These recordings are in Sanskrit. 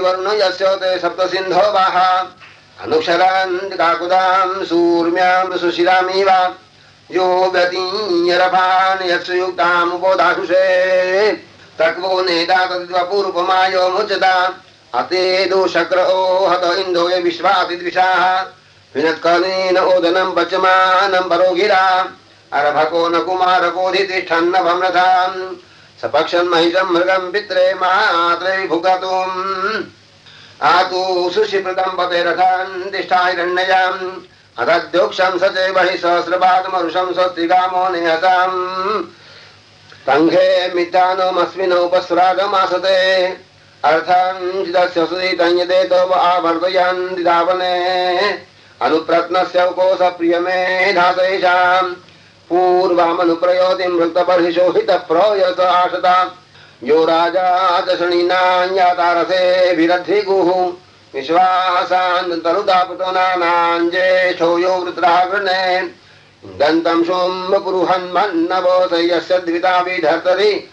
वरुण यस्य सूर्म्यां सुशिरामिव। यो व्यतीयरभान् यत्सुयुक्तामुपोदाशुषे तक्वो नेता तद्वपूर्वमायो मुच्यता। अते दोषक्र हत इन्दो ये विश्वातिद्विषाः। विनत्कलेन ओदनं पचमानं परो गिरा अरभको न कुमारकोऽधितिष्ठन्न भम्रथाम् सपक्षन् महिषं मृगं पित्रे मात्रे भुगतुम् आतु सुशिप्रदं पते रथान् तिष्ठाहिरण्ययाम् अतद्योक्षं स चे बहिः सहस्रपादमरुषं स्वस्तिगामो निहताम्। तङ्घे मिथ्यानोमस्मिनोपस्रागमासते अर्थं चिदस्य सुदीतञ्यते तव आवर्तयन् दिदावने। अनुप्रत्नस्य कोश प्रियमे धासैषाम् पूर्वामनुप्रयोतिं वृत्तपर्हिशोहितः प्रयत आशता यो राजा विश्वासान्तरुदापुतनानाञ्जेष्ठो यो वृत्रः गृणे दन्तं शुम्भपुरुहन्मन्नवोस यस्य द्विता विधर्तरि।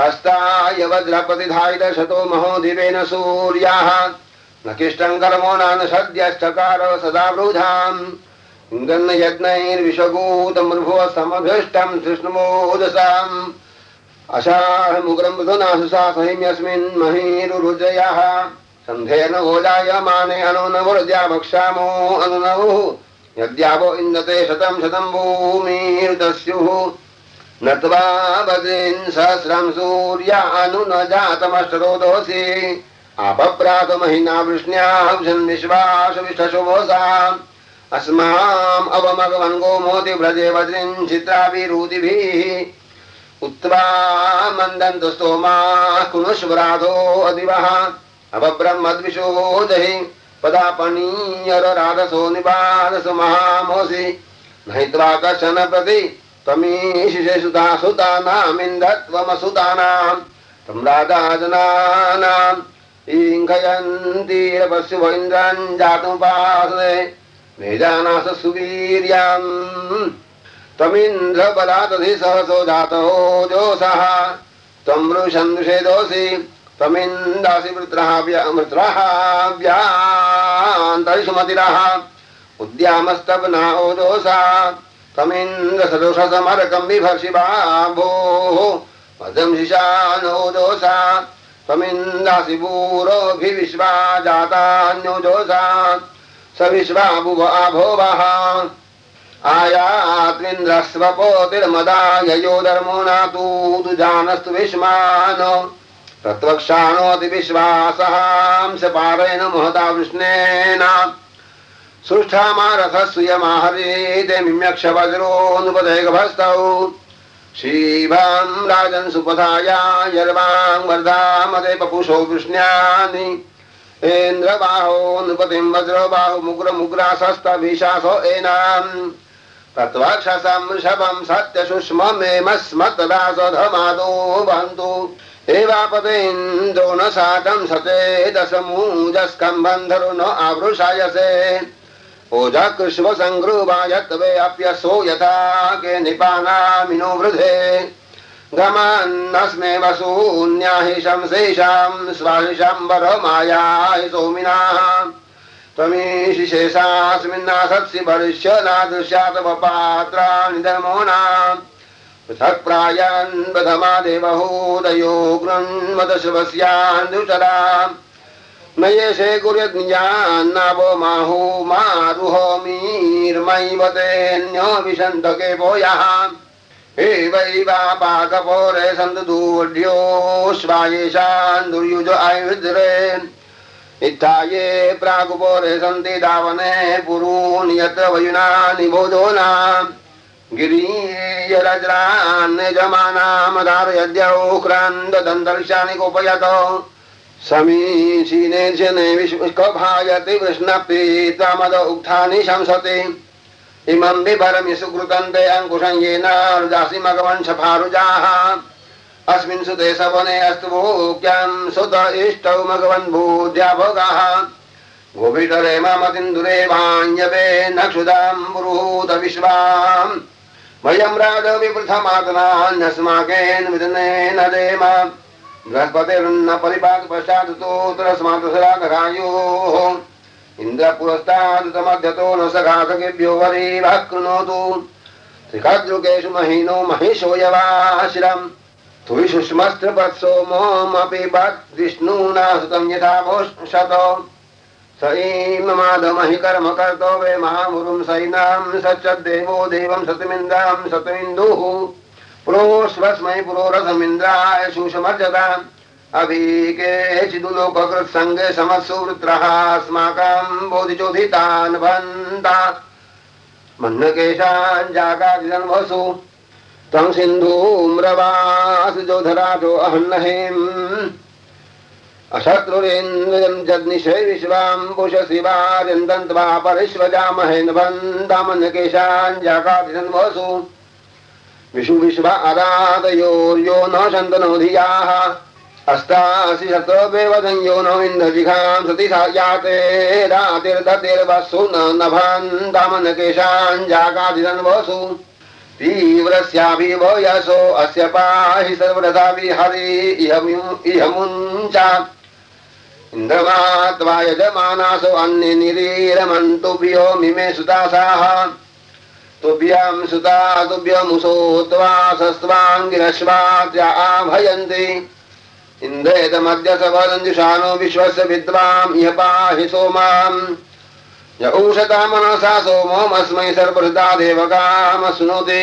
हस्ताय वज्रप्रतिधायितशतो महो दिवेन सूर्याः। न किष्टं कर्मो नान सद्यश्चकार सदा वृधाम् गन्न यज्ञैर्विषभूतमृभुव समभीष्टं कृष्णमोदसाम् अषाढमुग्रं मृदुनासुसा सहिम्यस्मिन् सन्धेन ओजायमाने अनुनवृद्या भक्षामो अनुनवुः यद्यावो इन्दते शतं शतं भूमिर्दस्युः नत्वा बद्रीन् सहस्रं सूर्यानु न जातमष्टरोदोऽसि। अपप्रात महिना वृष्ण्यां विश्वास विष्ठशुभोसाम् अस्माम् अवमगवन्गो मोतिव्रजे वज्रिम् चित्राभिरुदिभिः। उत्वा मन्दन्तु स्तोमाः कुनुष्वराधो अधिवः अपब्रह्मद्विषो दहि पदापणीयरराधसो निबाधसु महामोऽसि नहित्वाकर्षण प्रति त्वमीशिषे सुता सुतानामिन्धत्वमसुतानाम् त्वम् राधाजनानाम् मेजानास सुवीर्याम् त्वमिन्द्रबलादधि सहसो जातो जोषः। वृषन्दुषेदोऽसि त्वमिन्दासि वृत्रः वृत्रः व्यान्तरिषुमतिरः उद्यामस्तवना ओजोषा त्वमिन्द्रसदोषसमरकं बिभर्षिवा भोः पदं शिशानोजोषा त्वमिन्दासि भूरोभिविश्वा जातान्योजोषा स विश्वा भुव आभोवः आयात्विन्द्रस्वपोतिर्मदाय यो धर्मो नातु जानस्तु विश्वान् तत्वक्षाणोति विश्वासहांस पारेण महता वृष्णेन। सुष्ठामारथस्यमाहरीते मिम्यक्ष वज्रोऽनुपदेगभस्तौ श्रीभां राजन् सुपथाया यर्वां वर्धामदे पपुषो वृष्ण्यानि इन्द्रबाहो नृपतिं वज्रबाहु मुग्रमुग्रासस्तभिषासो एनाम्। तत्त्वाक्षसं वृषभं सत्यशुष्ममेमस्मत्तदासधमादो वहन्तु एवापतेन्द्रो न साकं सते दशमूजस्कम्बन्धरु न आवृषायसे। ओजा सङ्गृभायत्वे अप्यसो यथा के निपानामिनो वृधे गमान्नस्मे वसून्याहि शंसेषां स्वाहिशम्बरमायाहि सोमिनाः। त्वमीशि शेषास्मिन्नासत्सि भरिष्य नादृश्यातवपात्राणि धर्मोणाम् पृथक् प्रायान् बधमा देवहूदयो गृह्णवदशवस्यान्दुचरा न येषे कुर्यज्ञान्नावो माहु मारुहोमीर्मैव तेऽन्यो विशन्तके पोयः एवैवापाकपोरे सन्दूढ्योऽश्वायेषान् दुर्युज आयुधिरेन् इत्थाये प्रागुपोरे सन्ति धावने पुरून् यत्र वयुना निबोधो न गिरीयरज्रान् यजमानामधारयद्योक्रान्ददन्तर्षाणि गोपयत। समीचीने शने विष्कभायति वृष्णप्रीत्वा मद उक्थानि शंसति। इमं बिभरमि सुकृतन्ते अङ्कुशं येनारुदासि मघवंशफारुजाः अस्मिन् सुते सवने अस्तु सुत इष्टौ मघवन् भूद्या भोगाः। ममतिन्दुरे भाञ्यवे नक्षुदां पुरुहूत विश्वाम्। वयं राजविवृथमातनान्यस्माकेन विदनेन देम। बृहस्पतिर्न परिपाक पश्चादुतोत्तरस्मातसरागरायोः इन्द्रपुरस्तादुतमध्यतो न सखाखगेभ्यो वरेवः कृणोतु त्रिखाद्रुकेषु महीनो महिषोऽयवाशिरम् तुयि सुष्मस्त्रपत्सो मोमपि विष्णुना सुतम् यथा भोषतो स ईममादमहि कर्म कर्तो वे महामुरुम् सैनाम् स च देवो देवम् सतमिन्द्राम् सतमिन्दुः। पुरोष्वस्मै पुरोरथमिन्द्राय सुषमर्जताम् अभीकेशिदुलोककृत् सङ्गे समत्सुवृत्रः अस्माकम् बोधिचोदितान् भन्ता मन्नकेशाञ्जाकादिदन्वसु त्वं सिन्धूम्रवासुजोधराजो अहन्नहेम्। अशत्रुरेन्द्रजं जग्निशै विश्वाम्बुष शिवाजन्दन्त्वा विषु विश्वा अरादयोर्यो न शन्तनोधियाः। अष्टासि शतोपेवदन्यो नो इन्द्रजिघां सति सा याते रातिर्दतिर्वसु न नभान्दामनकेशाञ्जागादिदन्वसु तीव्रस्याभिवयसो अस्य पाहि सर्वदा विहरि इह मुञ्चा इन्द्रमा यजमानासो अन्ये निरीरमन्तुभ्यो मिमे सुतासाः तुभ्यं सुता तुभ्यमुसो त्वा सस्त्वाङ्गिरश्वात्या आभयन्ति इन्द्रेतमद्य सवरञ्जुषानो विश्वस्य विद्वाम् इह पाहि सोमाम्। य मनसा सोमोमस्मै सर्वहृदा देवकामश्नोति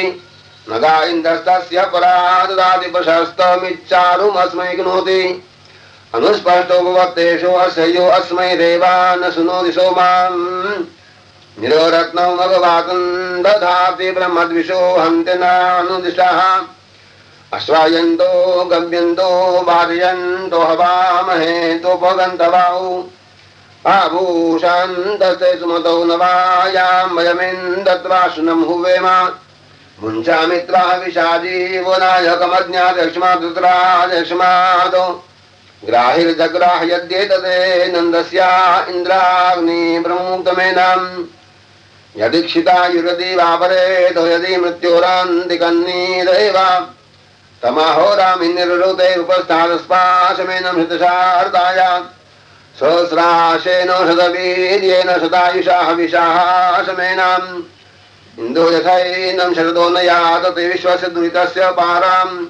न गा इन्द्रस्तस्य परा ददाति प्रशस्तमिच्चारुमस्मै घ्नोति अनुस्पष्टो भवत्तेषु न शृणोति सोमाम्। निरोरत्नौ भगवातुम् दधाति ब्रह्मद्विषो हन्त्यनानुदिशः अश्वायन्तो गम्यन्तो बाधयन्तो हवामहे आभूषन्तस्ते सुमतौ नवायां वयमिन्दत्वा शुनं हुवेम मुञ्चामित्रा विशाजीवो नायकमज्ञादक्ष्मादुत्रादक्ष्मादो ग्राहिर्जग्राह्यद्येतते नन्दस्या इन्द्राग्नि प्रमुक्तमेनाम् यदीक्षितायुरदीवापरेतो यदि मृत्योरान्तिकन्नीदैव तमाहोरामिन्निरुते उपस्थानस्पाशमेन हृतशार्दाया सहस्राशेन शतवीर्येण शतायुषा हविषाशमेनाम् इन्दुः यथैनं शरदो न यादति विश्वस्य दुरितस्य पाराम्।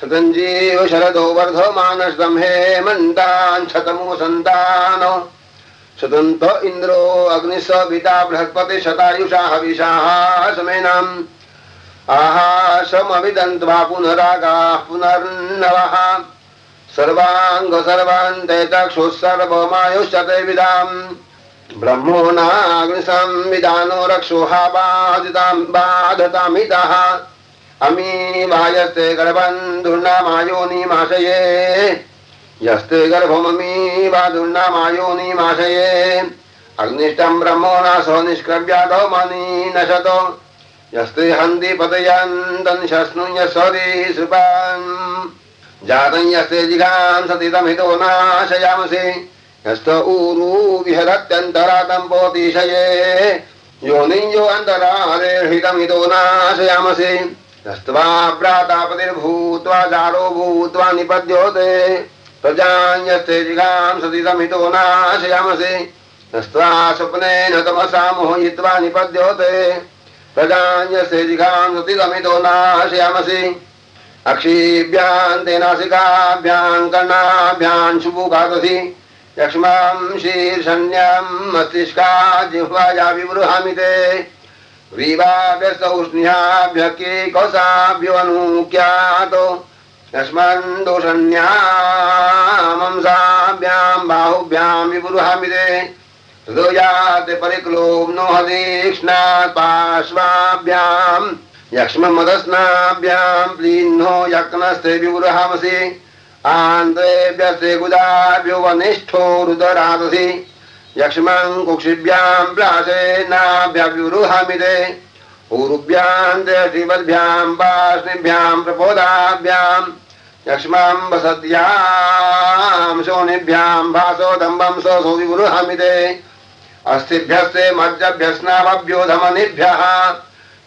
शतञ्जीव शरदो वर्धो मानसदं हेमन्तान् शतमुसन्तानो शतन्त इन्द्रो अग्निः स पिता बृहस्पतिशतायुषा हविषाः समेनाम् आहाशमविदन्त्वा पुनरागाः पुनर्नवः। सर्वाङ्ग सर्वमायुष्यते विदाम् ब्रह्मो नाग्निसंविधानो रक्षोहा बाधितां बाधतामितः अमी वायस्ते गर्भन्धुर्नामायोनिमाशये यस्ते गर्भममी वाधुर्नामायोनिमाशये अग्निष्टं ब्रह्मो नाशो निष्क्रव्यादो मनी नशतो यस्ते हन्ति पतयन्तन् शश्नुय सरीसृपान् जातं यस्ते जिघां सतितमितो नाशयामसि। यस्त ऊरू विहरत्यन्तरातं पोतिशये। योनिञ्जो अन्तरादेहितमितो नाशयामसि। यस्त्वा प्रातापतिर्भूत्वा जारो भूत्वा निपद्योते। प्रजान्यस्ते जिघां सतितमितो नाशयामसि। यस्त्वा स्वप्नेन तमसा मोहयित्वा निपद्योते। प्रजान्यस्य जिघां सतितमितो नाशयामसि अक्षीभ्यां ते नासिकाभ्यां कर्णाभ्यां शुभुकादसि यक्ष्मां शीर्षण्यां मस्तिष्का जिह्वाया विवृहामि ते। व्रीवाभ्यस्तौष्ण्याभ्य के कौसाभ्योऽनुक्यातो यस्मान् दोषण्यामंसाभ्यां बाहुभ्यां विवृहामि ते परिक्लोम्नो हतीक्ष्णात् पार्श्वाभ्याम् यक्ष्ममदस्नाभ्यां प्लीन्नो यक्नस्ते विवृहामसि आन्तेभ्यस्ते गुदाभ्यो वनिष्ठो रुदरादसि। यक्ष्मं कुक्षिभ्यां प्रासेनाभ्यविवृहामि ते ऊरुभ्यां ते श्रीवद्भ्यां पार्ष्णिभ्यां प्रपोदाभ्यां यक्ष्मां वसत्यां शोनिभ्यां भासोदम्बं सोऽसो विवृहामि ते अस्थिभ्यस्ते मज्जभ्यस्नाभ्यो धमनिभ्यः।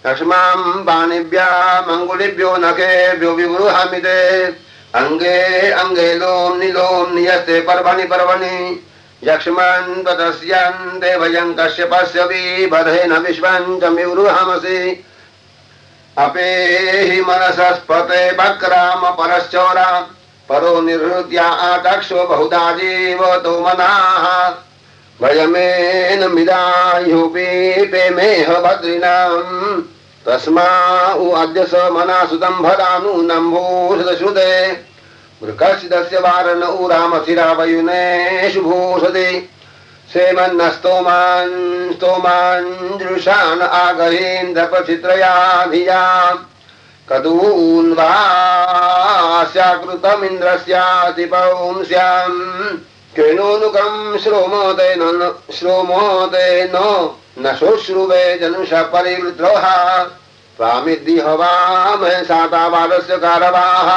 यक्ष्मां पाणिभ्याम् अङ्गुलिभ्यो नखेभ्यो ते अङ्गे अङ्गे लोम् निलोम् नियस्ते पर्वणि पर्वणि। यक्ष्मन् त्वतस्यन् देवयम् कश्यपस्य विबधेन विश्वम् च मिवृहमसि अपेहि मनसस्पते वक्राम परश्चोरा। परो निर्हृत्या आकक्षो बहुधा जीवतो मनाः वयमेन मिदायुपीपे मेह भद्रिणाम् तस्मा उ अद्य स मना सुतं भरानूनं भूषदश्रुते मृकसिदस्य वारण उ रामथिरावयुनेषु भूषति सेमन्नस्तोमान् स्तोमान् दृशान् आगहेन्द्रपचित्रया धिया कदून् वास्याकृतमिन्द्रस्याति पौंस्याम् केनोनुकम् श्रोमोदेन श्रोमोदेन न शुश्रुवे जनुष परिवृद्रोः त्वामिद्दिहवामहे साताबालस्य कारवाः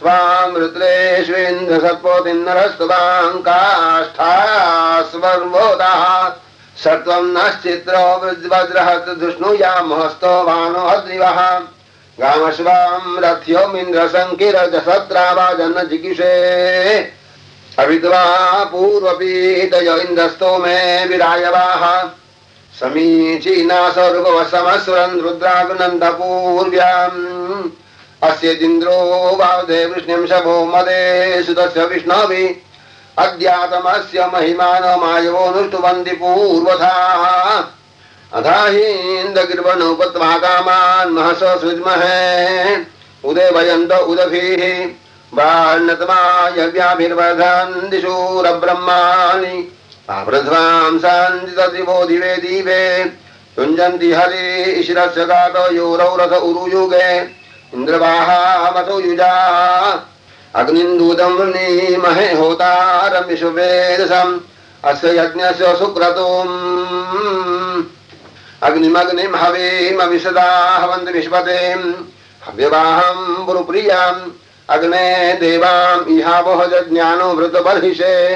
त्वां रुद्रेष्विन्द्रसत्पोतिन्नरस्तवाङ्काष्ठास्वर्वोदाः सत्त्वं नश्चित्रो वज्रहस्तधुष्णुयामहस्तो वानो अद्रिवः गामश्वां रथ्योमिन्द्रसङ्किरजसत्रा जन जिगिषे अविद्वा पूर्वपीतय इन्द्रस्तो मे विरायवाः समीचीना स्वरूपवसमसुरन् रुद्राग्नन्दपूर्व्याम्। अस्य जिन्द्रो वावधे वृष्णिं शभो मदे सुतस्य विष्णवि अज्ञातमस्य महिमानमायवो नुष्टुवन्ति पूर्वधाः अधा हीन्दगिर्वणोपत्वा कामान् महसो सृज्महे। उदे भयन्त उदभिः। वार्णतमायव्याभिर्वधन् दिशूरब्रह्माणि आवृध्वां सान्दितदिवो दिवे दीवे युञ्जन्ति हरि शिरस्य गातो योरौ रथ उरुयुगे अग्निन्दूतं वृणीमहे होतारं अस्य यज्ञस्य सुक्रतुम्। अग्निमग्निं हवीमविशदा हवन्ति विश्वतेम्। हव्यवाहं पुरुप्रियाम् अग्ने देवाम् इहावह जज्ञानो वृतबर्हिषे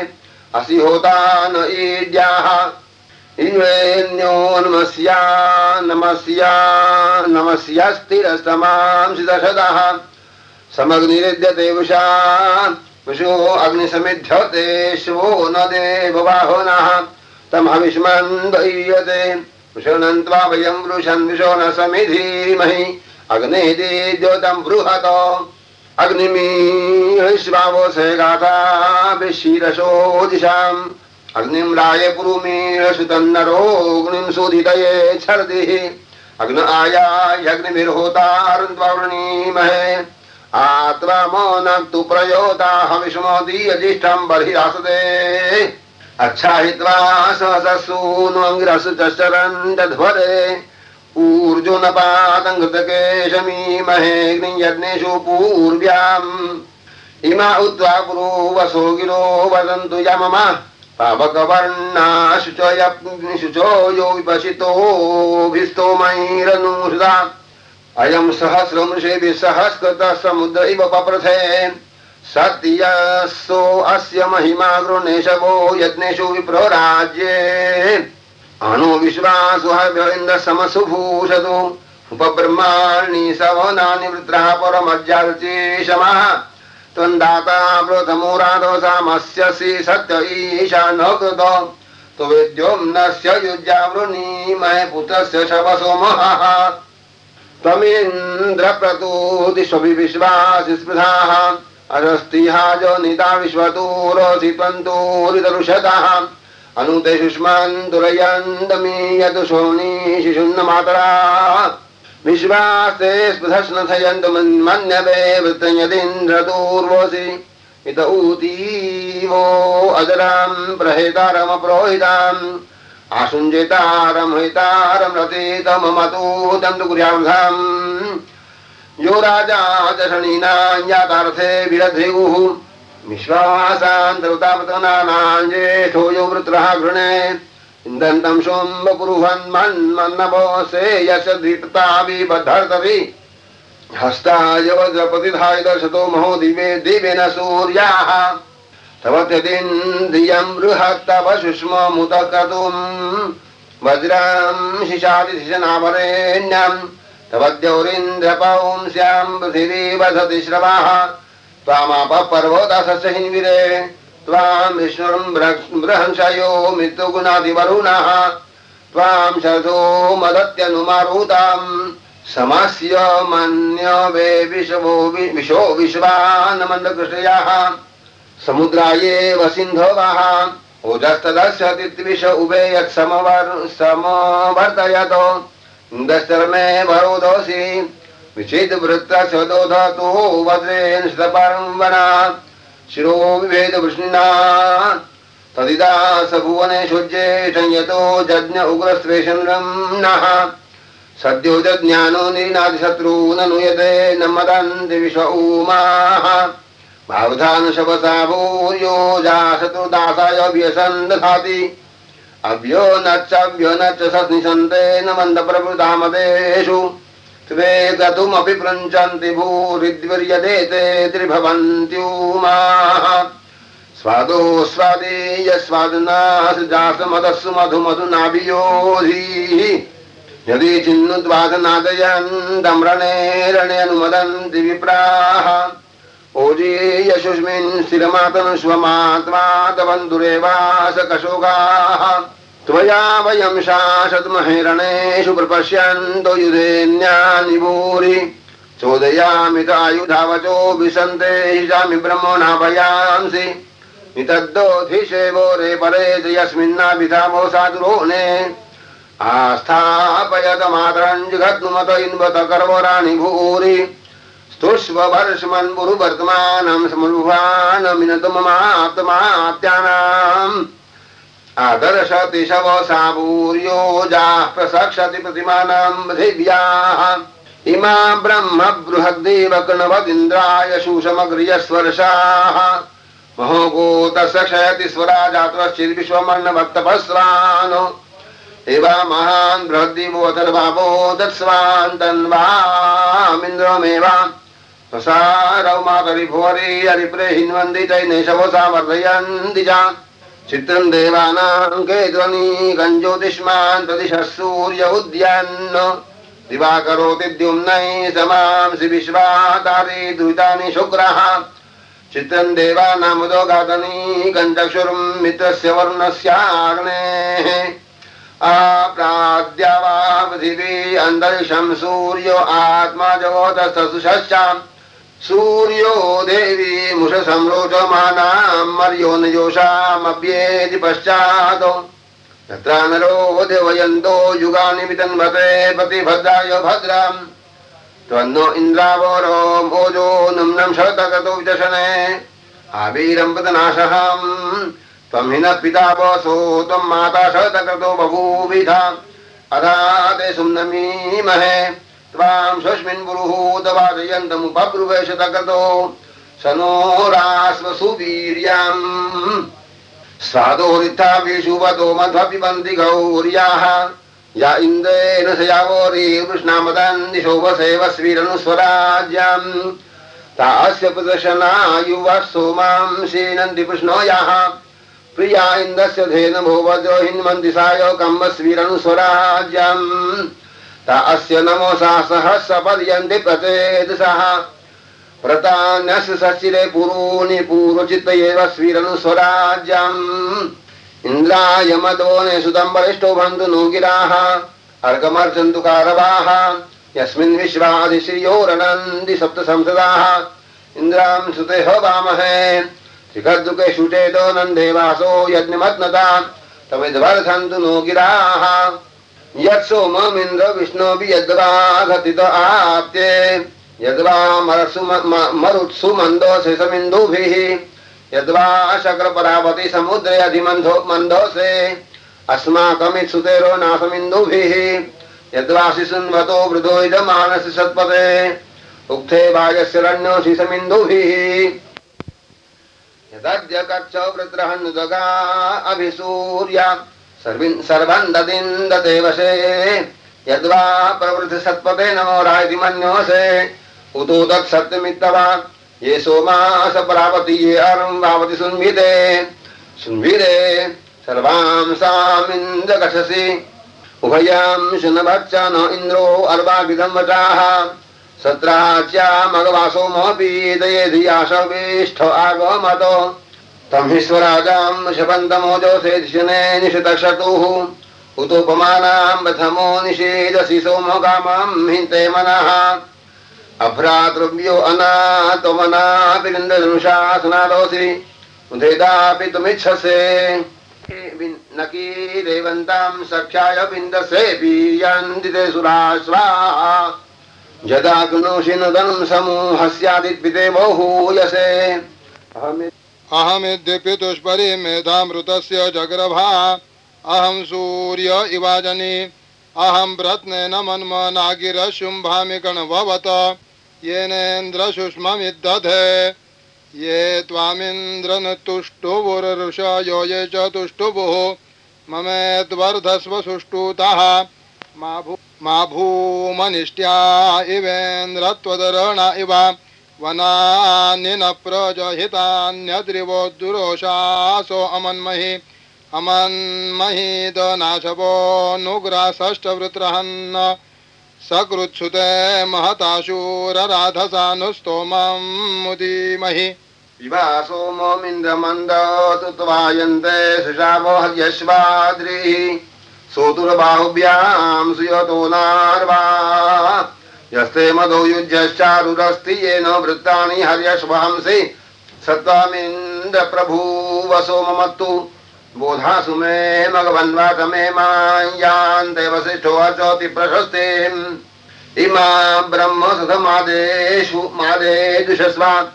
असि होता न ईड्याः। इन्वेन्यो नमस्या नमस्या नमस्यास्तिरस्तमांसि दशदः। समग्निरिद्यते वृषा। विशो अग्निसमिध्यते शिवो न देवबाहुनः तमहविष्मन् दह्यते विषणन्त्वा वयं वृषन् विशो न समिधीमहि। अग्ने द्योतं बृहत अग्निमी श्रावो से गाथा, विशीरसो दिशाम्। अग्निम् राये पुरुमीण सुतन्नरोऽग्निम् सुधितये छर्दिः। अग्न आयाह्यग्निभिर्होतारन्द्वावृणीमहे आत्मो न तु प्रयोता हविष्णोति यजिष्ठम् बर्हिरासते। अच्छाहित्वा सहससूनुरसु च शरण्डध्वरे दध्वरे ऊर्जुनपातङ्कृतकेशमीमहेऽग्नियज्ञेषु पूर्व्याम्। इमा उद्वा पुरो वसो गिरो वदन्तु यमम पावकवर्णाशुच शुचो यो विपशितोभिस्तोमैरनुहृदा अयं सहस्रमृषेभिः सहस्कृतः समुद्र इव पप्रथे। सत्यसो अस्य महिमा गृणेशवो यज्ञेषु विप्रो राज्ये। अणु विश्वासु हव्येन्द्र समसुभूषतु। उपब्रह्माणि सवनानि वृत्रः परमज्जार्चेशमः त्वन्दाता व्रतमुरादोसामस्यसि सत्य ईशा न कृत। तु वेद्योम्नस्य युज्या वृणीमहे पुत्रस्य शवसो महः। त्वमिन्द्रप्रतूतिष्वभिविश्वासि स्पृधाः। अरस्तिहा जो निता विश्वतूरोऽसि त्वन्तूरितरुषतः अनुते शोणी शिशुन्न मातरा विश्वास्ते स्पृधस्नथयन्तु मन्यवे वृत्तं यदिन्द्रदूर्वोऽसि इत ऊतीवो अजरां प्रहेतारमप्रोहिताम्। आशुञ्जितारं हितारं रतितममतूतं तु कुर्याम् यो राजा दशणीनां यातार्थे विरधिगुः विश्वासान्तरुतापतनानां ज्येष्ठो यो वृत्रः गृणे इन्दन्तं सोम्बपुरुहन्मन्मन्नवोऽसे यस्य धीतताविबद्धर्तवि हस्ताय दिवे दिवेन सूर्याः। तव बृहत्तव सुष्ममुत क्रतुम् वज्रं शिशादिशिशनाभरेण्यम् तव द्यौरिन्द्रपौंस्यां पृथिवी वसति श्रवाः त्वामापः पर्वतासस्य हिन्विरे त्वां विष्णुर् बृहंशयो मृत्युगुणादिवरुणः त्वां शतो मदत्यनुमारुताम् समस्य मन्य वे विषवो विशो विश्वानमन्दकृष्णयाः। समुद्रायेव सिन्धवः ओजस्तदस्य तित्विष उभे यत्समवर् समवर्तयतो। इन्दश्चर्मे वरोदोषि विचितवृत्तस्य दोधतु वज्रेण शतपर्वणा शिरो विभेद वृष्णिना तदिदा स भुवने शुज्ये संयतो जज्ञ उग्रस्वेशन्द्रं नः। सद्यो जज्ञानो निनादिशत्रू ननुयते न मदन्ति विश्व उमाः भावधान शपसा भूयो जाशतुर्दासाय व्यसन् दधाति अव्यो न च सन्निसन्ते न मन्दप्रभृतामदेषु त्वे गतुमपि पृञ्चन्ति भूरिद्विर्यदेते त्रिभवन्त्युमाः। स्वादो स्वादे यस्वादनासजासमदस्सु मधु मधुनाभियोधीः यदि चिन्नुद्वादनादयन् दम्रणे रणे अनुमदन्ति विप्राः। ओजी यशुष्मिन् स्थिरमातनुष्वमात्मातबन्धुरेवास कशोगाः त्वया वयं रणेषु प्रपश्यन्तो युधेन्यानि भूरि। चोदयामि तायुधावचो विसन्ते हिजामि ब्रह्मणा भयांसि। नितद्दोधिशेवो रे परे यस्मिन्नाभिधामो साधुरोणे आस्थापयत मातरञ्जघत्नुमत इन्वत कर्वराणि भूरि। स्तुष्ववर्षमन् वर्तमानं आदर्शतिशवसापूर्यो जाः प्रसक्षति प्रतिमानाम् पृथिव्याः इमा ब्रह्म बृहद्देवकणवदिन्द्राय शूषमग्रियस्वर्षाः महोगोतस्य क्षयति स्वराजातश्चिर्विश्वमर्णभक्तपस्वान् एवा महान् बृहद्दिवोऽथर्भावो दत्स्वान् तन्वामिन्द्रमेवा प्रसारौ मातरिभुवरी हरिप्रे हिन्वन्दितैः नैशवो सामर्थयन्ति च चित्रम् देवानाम् केतुनीकम् प्रतिशः सूर्य उद्यान् दिवा करोति द्युम्नैः समांसि विश्वातारे दुहितानि शुक्रः। चित्रम् देवानामुदोगातनीकम् चक्षुरम् मित्रस्य वर्णस्याग्नेः। आप्राद्या वा पृथिवी अन्तरिक्षम् सूर्यो आत्मा सूर्यो देवी मुष संरोचमानां मर्यो न योषामभ्येति तत्र नरो देवयन्तो युगानि वितन्वते प्रतिभद्राय भद्राम्। त्वन्नो इन्द्रावरो भोजो नुम्नं शतगतो विचषणे। आवीरं पदनाशहम्। त्वं हि न पिता वसो त्वं माता शतकृतो बभूविधा। अधा ते सुम्नमीमहे त्वां स्वस्मिन् पुरुहूतवादयन्तमुपब्रुवेशतकृतो स नो रास्वसुवीर्याम् स्वादोरित्थाभिषुवतो मध्वपिबन्ति गौर्याः। या इन्द्रेण स यावोरी कृष्णामदन्ति शोभसेव स्वीरनुस्वराज्याम्। तास्य प्रदर्शना युवः सोमां शीनन्ति कृष्णो याः। प्रिया इन्द्रस्य धेन भोवजो हिन्वन्ति सायो कम्बस्वीरनुस्वराज्यम् ता अस्य नमोसा सहस्र पर्यन्ति प्रचेदसः व्रतान्यस्य सचिरे पुरूणि पूर्वचित्त एव स्वीरनुस्वराज्यम्। इन्द्राय मदोने सुतं बन्धु नो गिराः अर्कमर्चन्तु कारवाः। यस्मिन् विश्वादिश्रियो रणन्ति सप्त संसदाः इन्द्रां सुते हवामहे। त्रिकर्दुके शुचेतो नन्देवासो यज्ञमत्नता तमिद्वर्धन्तु नो गिराः यत्सोममिन्द्र विष्णोऽपि यद्वा घटित आप्ते। यद्वा मरुत्सु मरुत्सु मन्दोषे समिन्दुभिः यद्वा शक्रपरावति समुद्रे अधिमन्धो मन्दोषे अस्माकमित्सुतेरो नासमिन्दुभिः। यद्वा शिशुन्वतो वृधो इदमानसि सत्पते। उक्थे वायस्य रण्योषि समिन्दुभिः यदद्य कक्ष वृत्रहन्नुदगा अभिसूर्या। सर्वन् ददिन्दते वशे यद्वा प्रवृत्ति सत्पते नमो रायति मन्योसे उतो ये सोमास प्रापति ये अरुं वावति सुन्विते। सुन्विरे सर्वां उभयां शुनभच्च न इन्द्रो अर्वाभिदं वचाः। सत्राच्यामगवासो मोऽपि दये धियाशविष्ठ आगमतो। तम हिश्वराजाम् शबन्तमोजोषेधिषणे उतोपमानाम् प्रथमो निषेदसि हिन्ते मनः। अभ्रातृव्यो तुमिच्छसे सख्याय बिन्दसेऽपि यदा नदनम् समूहस्यादित्पिते बहुयसे अहमिद्युष्परी मेधामृत जगरभा। अहम सूर्य इवाजनी। अहम रत्न मन्म नागिर शुंभा गणवत येनेन्द्र सुष्मिदधे ये तामींद्रन तुष्टुवुरष यो ये च तुष्टुभुः ममेद्वर्धस्व सुष्टुतः मा भूमनिष्ट्या इवेन्द्रत्वदरण इवा। वनानि न प्रजहितान्यद्रिवोद्दुरोषासो अमन्महि अमन्महीदनाशवो नुग्रासष्टवृत्रहन्न सकृत्सुते महताशूरराधसानुस्तोमं मुदीमहि। विवा सोमोमिन्द्रमन्दतुत्वायन्ते सुषावो हर्यश्वाद्रिः सोतुर्बाहुभ्यां सुयतो नार्वा यस्ते मदो युज्यश्चारुरस्ति येन वृत्तानि हर्यश्वांसि सत्त्वमिन्द्रप्रभूवसो ममत्तु। बोधासु मे मघवन्वात मे वसिष्ठो अचोति प्रशस्तिम् इमा ब्रह्म सुधमादेषु मादेजुषस्वा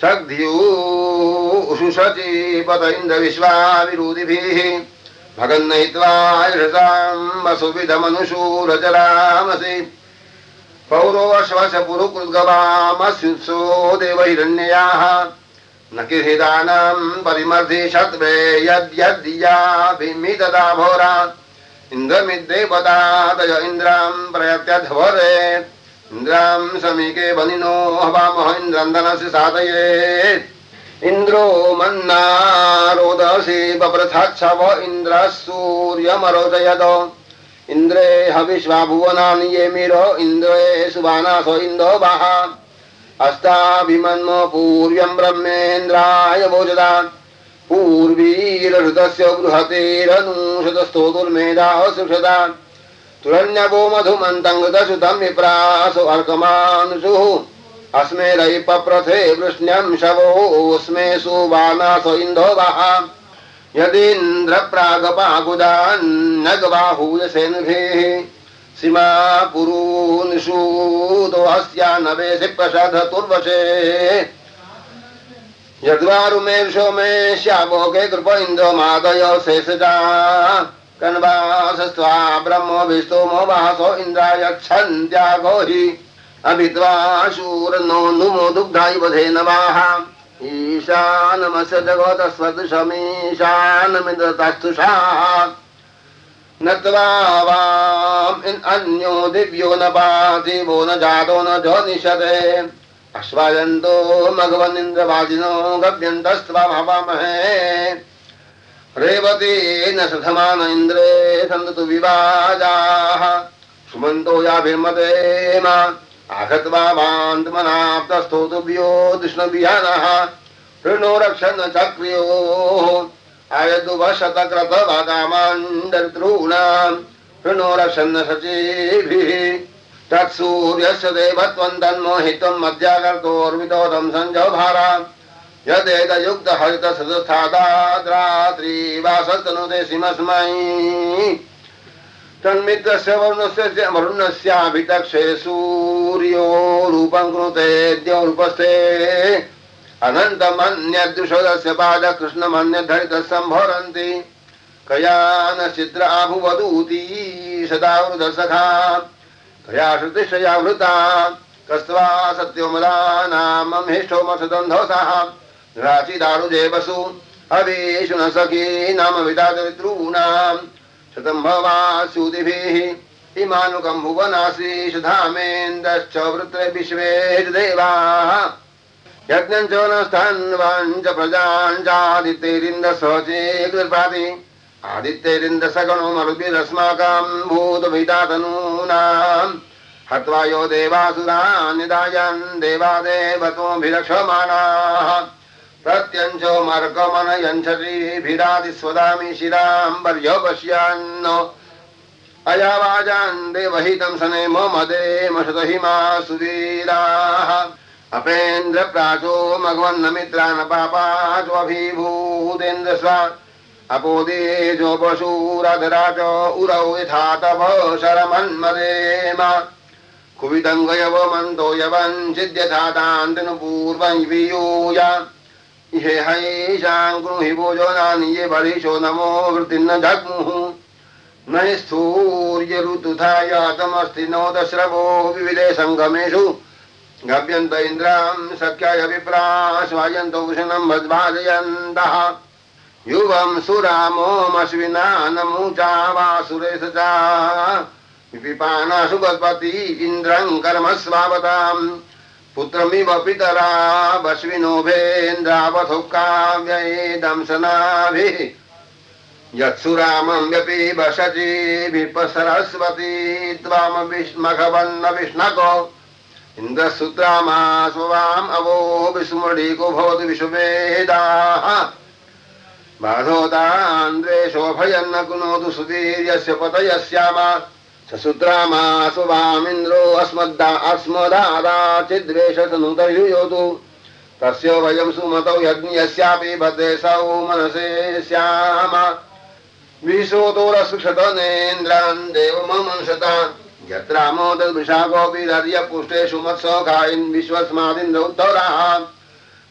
सग्ध्यूषुषचिपत इन्द्रविश्वा विरोधिभिः। भगन्नयित्वा यशसाम् वसुविधमनुषूरचरामसि पौरोवश्वश पुरुकृद्गवामस्युत्सो देवहिरण्ययाः न किहिदानाम् परिमर्धि शत्वे यद्यद्याभिमितदा भोरा इन्द्रमिद्देवतादय इन्द्राम् प्रयत्यध्वरे। इन्द्राम् समीके बलिनो हवामः इन्द्रम् धनसि साधये। इन्द्रो मन्नारोदसि बप्रथच्छव इन्द्रः सूर्यमरोदयद इन्द्रे हविश्वा भुवनानि ये मिरो इन्द्रे सुबानासो इन्दो बाः अस्ताभिमन्म पूर्व्यं ब्रह्मेन्द्राय भोजदा। पूर्वीरहृतस्य बृहतेरनूषतस्तोतुर्मेधाः सुषदा। तुरण्यवो मधुमन्तङ्गतसुतं विप्रासो अर्कमानुषुः। अस्मे रयि पप्रथे वृष्ण्यं शवोऽस्मे सुबानासो इन्दो वाः यदीन्द्रप्रागपाकुदान्नगबाहूयसेनभिः सीमा पुरूनिषूतो हस्या नवेशि प्रसाधतुर्वशे यद्वारुमेषो मे श्यामोके कृप इन्द्रमादय शेषजा। कन्वासस्त्वा ब्रह्म विस्तोमो वासो इन्द्रायच्छन्त्यागो हि। अभित्वा नुमो दुग्धायि वधे नवाः ईशानमस्य जगतस्वदृशमीशानमिन्द्रतस्तुषा नत्वा वाम् अन्यो दिव्यो न पाति न जातो न ज्योतिषते। अश्वायन्तो मघवनिन्द्रवाजिनो गव्यन्तस्त्वा रेवती न सधमान इन्द्रे सन्तु विवाजाः। सुमन्तो याभिर्मते मा आगत्वा वान्तमनाप्तस्थोतुभ्यो कृष्णविहानः ऋणो रक्षन् चक्रियोः आयद्वशतक्रतवादामाण्डर्तॄणाम् ऋणो रक्षन् शचीभिः तत्सूर्यस्य देवत्वं तन्मोहित्वं मध्याकर्तोर्विदोदं सञ्जभारा। यदेतयुक्त हरित सिमस्मै तन्मित्रस्य वरुणस्य कयानश्चित्र आभुवदूती सदा वृदसखा कया श्रुतिशयावृता कस्त्वा सत्यमदानामहेष्टोमसदन्धोसः राचिदारुजे वसु अवेषु न सखी नाम विदातवितॄणाम् शतं भवास्यूतिभिः इमानुकं भुवनासीष धामेन्दश्च वृत्रे विश्वे देवाः यज्ञं च न स्थान्वाञ्च प्रजाञ्च आदित्यैरिन्दसचेकृपाति आदित्यैरिन्दसगणो मरुभिरस्माकं भूतविदातनूनाम् हत्वा यो देवासुरान् निदायन् देवादेवतोऽभिरक्षमाणाः प्रत्यञ्चो मर्कमनयञ्छतीभिरादिस्वदामि शिराम्बर्यो पश्यान्नो अयावाजान् देवहितं सने मम देमशतहिमा सुवीराः। अपेन्द्र प्राचो मघवन्न मित्रान् पापाचोऽभिभूतेन्द्र स्वा। अपोदेजो पशुरधराच उरौ यथा तव शरमन्मदेम। कुविदङ्गयव मन्तो यवञ्चिद्यथा तान्तिनु पूर्वं वियूय इहेहैषाम् गृहि भोजो नानीये भरिषो नमो वृत्तिन्न जग्मुः। न हि स्थूर्यऋतुथा यातमस्ति नो दश्रवो विविधे सङ्गमेषु गभ्यन्त इन्द्राम् सख्याय विप्रास्वायन्तो उषणम् भद्भाजयन्तः युवम् सुरामोमश्विना नमूचा वासुरेश च पिपानासु गत्पति इन्द्रम् कर्म स्वावताम्। पुत्रमिव पितरा वश्विनोभेन्द्रावथुकाव्येदंसनाभिः यत्सुरामं व्यपि वशजीभिपसरस्वती त्वामविष्मघवन्न विष्णको इन्द्रसूत्रामा स्ववाम् अवो विस्मृढीको भवतु विश्ववेदाः बाधोदान्द्वेषोभयन्न कुनोतु सुधीर्यस्य पतयस्याम ससूत्रामा स्ववामिन्द्रो अस्मद्दा अस्मदादाचिद्वेषतनुतयुयोतु तस्य वयं सुमतौ यज्ञस्यापि भद्रे सौ मनसे स्याम विशोतोरसुक्षतनेन्द्रान् देवमंसता यत्रामो तद्विशाखोऽपि दर्यपुष्टेषु मत्सौखायिन् विश्वस्मादिन्द्रौत्तराः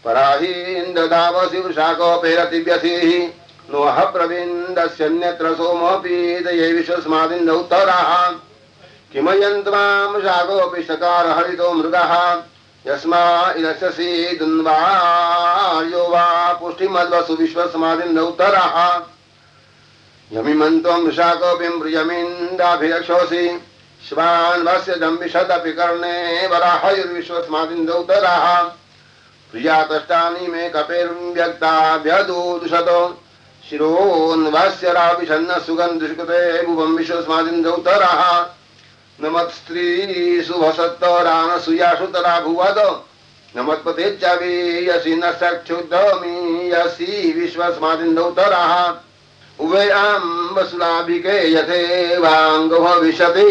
पराहीन्द्रदावसि वृषाकोपेरतिव्यसिः नोह प्रविन्दस्यन्यत्र सोमोऽपीदये विश्वस्मादिन्दौत्तराः किमयन्त्वां शागोऽपि सकार हरितो मृगः। यस्मा इलससि दुन्वार्यो वा पुष्टिमद्वसु विश्वस्मादिन्दौत्तरः यमिमन् त्वं शाकोऽपिं श्वान्वस्य दम्बिषदपि कर्णे वराहयुर्विश्वस्मादिन्दौत्तरः प्रिया कष्टानि मे कपिर्व्यक्ताभ्यदूदुषतो। शिरोन्वास्यराविषन्न सुगन्धुष्कृते भुवं विश्वस्मादिन्दौतराः न भुवद नमत्पते मत्पतेच्चावेयसि न सक्षुदमीयसि विश्वस्मादिन्दौतराः उभे अम्बसुलाभिके यथेवाङ्गभविष्यति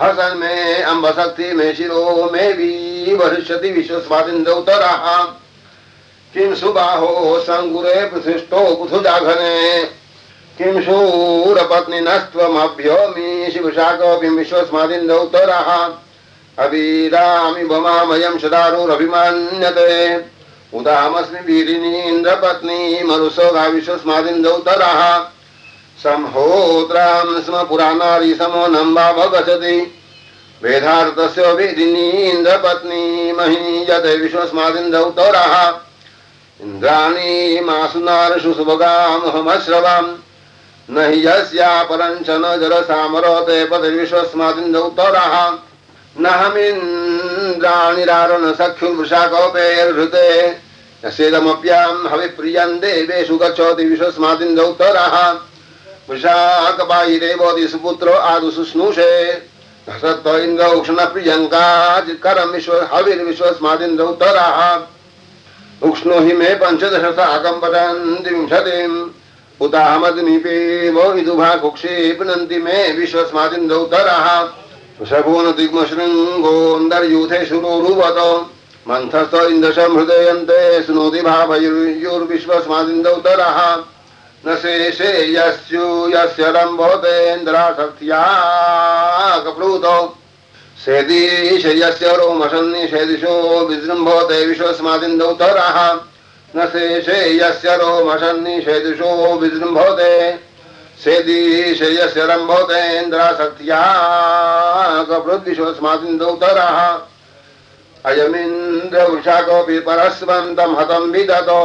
हसन् मे अम्बशक्ति मे शिरो मे वि भविष्यति विश्वस्मादिन्दौतराः किं बाहो संगुरे प्रतिष्ठो बुधुदाघने किंशूरपत्निनस्त्वमभ्योऽमी शिवशाकोऽपिं विश्वस्मादिन्दौ तरः? अभिरामिभमामयं शदारुरभिमान्यते उदामस्मि वीरिनीन्द्रपत्नी मरुसोगा विश्वस्मादिन्दौ तरः। संहोत्रां स्म पुराणारी समो नम्बाभगसति वेदार्थस्य वेदिनीन्द्रपत्नी महिनीयते विश्वस्मादिन्दौ तरः। इन्द्राणीमासुनार्षु सुभगामहमश्रवाम् न हि यस्यापरञ्च न जरसामरोते पदविश्वस्मादिन्द उत्तरः न हमिन्द्राणिरारणसख्युमृषा कौपेर्हृते यस्येदमप्याम् हविप्रियम् देवेषु गच्छति विश्वस्मादिन्द उत्तरः वृषाकबाहिरेवोति सुपुत्रो आदु सुस्नुषे सत्त्व इन्द्र उक्षणप्रियङ्काजिकरम् विश्व हविर्विश्वस्मादिन्द उत्तरः उक्ष्णो हि मे पञ्चदशसाकम्बतान् विंशतिम् उतामद्मीपे वो कुक्षे कुक्षेपनन्ति मे विश्वस्मादिन्दौतरः शभून दिग्मशृङ्गोन्दर्यूथे शुरोरुवत मन्थस्थ इन्दशं हृदयन्ते सुनोति भावयुर्विश्वस्मादिन्दौतरः न शेषे यस्यु यस्य रम्भोतेन्द्राशक्त्या कप्लूतौ सेदी शरीरस्य रोमशन्निषेदिशो विजृम्भते विश्वस्मादिन्दौ न शेषे यस्य रोमशन्निषेदिशो विजृम्भते सेदी शरीरस्य रम्भोतेन्द्रासक्त्याकभृद्विश्वस्मादिन्दौ तराः अयमिन्द्रवृषाकोऽपि परस्वन्तं हतं विदतो।